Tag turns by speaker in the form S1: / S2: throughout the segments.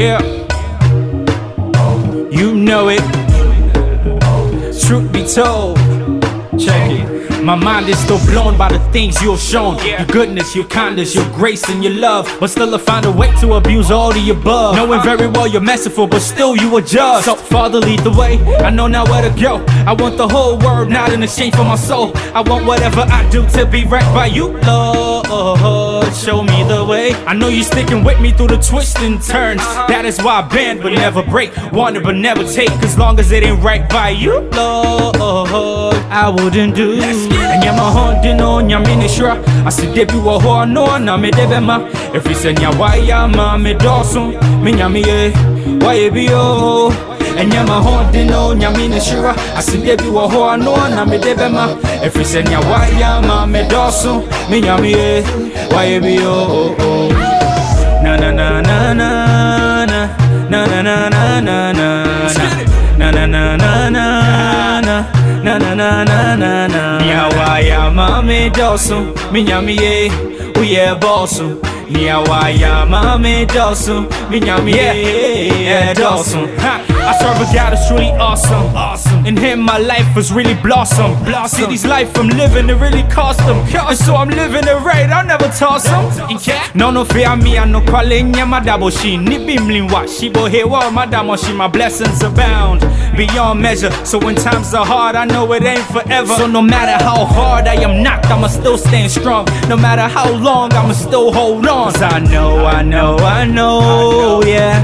S1: Yeah. You know it. Truth be told, check it. My mind is still blown by the things you've shown. Your goodness, your kindness, your grace, and your love. But still, I find a way to abuse all the above. Knowing very well you're merciful, but still you adjust. So, Father, lead the way. I know now where to go. I want the whole world, not in exchange for my soul. I want whatever I do to be right by you, Lord. Show me the way. I know you're sticking with me through the twists and turns. That is why I bend but never break. Want it but never take. As long as it ain't right by you, Lord. I wouldn't do. And yeah, my heart didn't know, yeah, me sure. I said, if you were whore, no, na me debema. If you said, yeah, why, yeah, ma, me dawson. Me, yeah, me, eh, why, you be, oh. And yeah, my heart didn't know, yeah, me sure. I said, if you were whore, no, na me debema. If you said, yeah, why, yeah, ma, me dawson. Me, yeah, me, eh, why, you be, oh, oh. Na, na, na, na, na, na. Na, na, na, na, na, na, na. Na, na, na, na, na, na. Na na na na Nyawa ya mame dosu Minyami ye Uye bosu Nyawa ya mame dosu Minyami ye dosu Ha! I serve a God that's truly awesome. Awesome. In Him, my life has really blossomed. Blossom. See, these life I'm living, it really cost them. And so I'm living it right, I'll never toss them. No, no fear me, I no calling ya, my double she. Nibimlin wa, she bo he wa, my damo she, my blessings abound beyond measure. So when times are hard, I know it ain't forever. So no matter how hard I am knocked, I'ma still stand strong. No matter how long, I'ma still hold on on. Cause I know, I know, I know, yeah.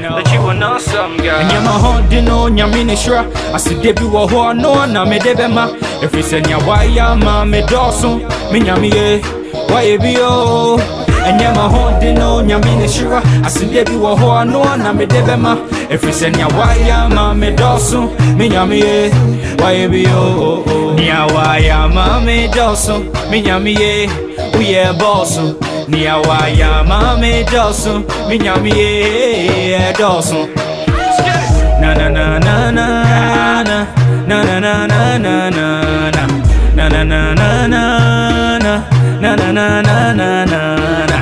S1: That you an awesome guy. And you're my heart, you know, you're ministry. I see debut, who I know, and I'm a debema. If it's in your way, I'm Me medosso. Minyami, eh? Why you be. Oh. And you're my heart, you know, you're ministry. I see debut, who I know, and I'm a debema. If it's in your way, I'm a medosso. Minyami, eh? Why you be, oh? oh, oh. Nia, why I'm a medosso. Minyami, eh? We are boss. Ni awa ya mame dosun Mi nyami ye e dosun Na na na na na na Na na na na na na na Na na na na na na Na na na na na na na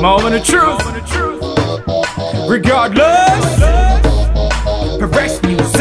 S1: Moment of truth Regardless Perverse music